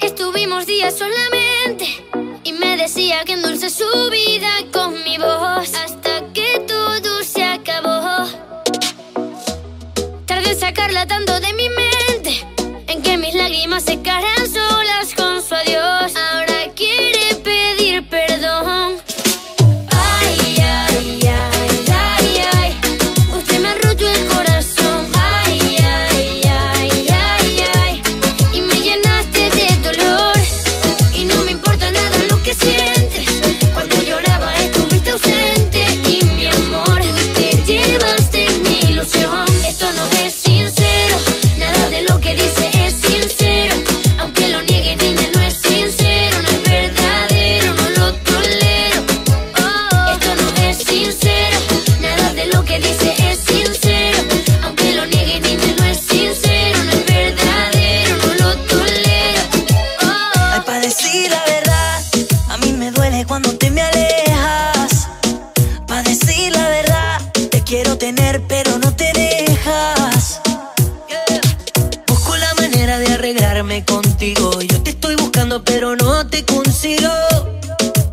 Estuvimos días solamente y me decía que endulce su vida con mi voz hasta que todo se acabó. Tardé en sacarla tanto de mi mente, quiero tener, pero no te dejas. Busco la manera de arreglarme contigo. Yo te estoy buscando, pero no te consigo.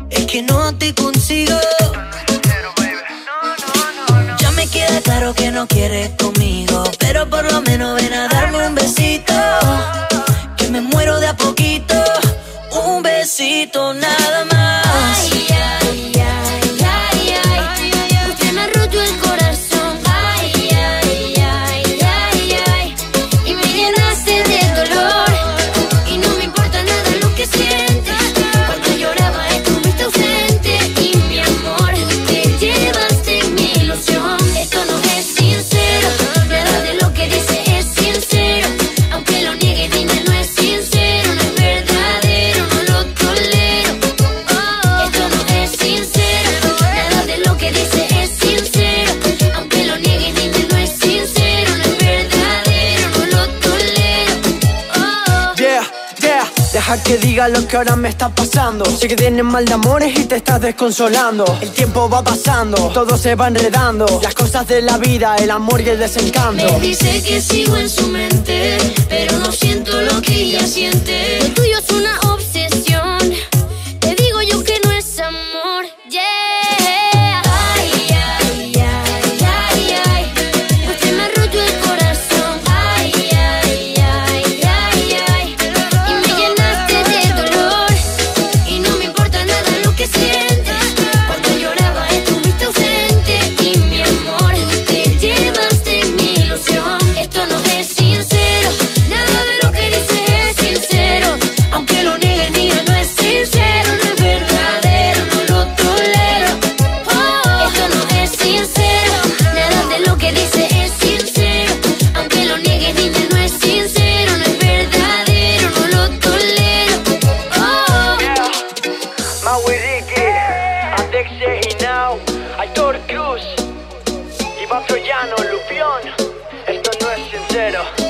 Es que no te consigo. Ya me queda claro que no quieres conmigo, pero por lo menos ven a darme un besito. Que me muero de a poquito. Un besito nada más. Deja que diga lo que ahora me está pasando. Sé que tienes mal de amores y te estás desconsolando. El tiempo va pasando, todo se va enredando. Las cosas de la vida, el amor y el desencanto. Me dice que sigo en su mente, pero no siento lo que ella siente. dinero.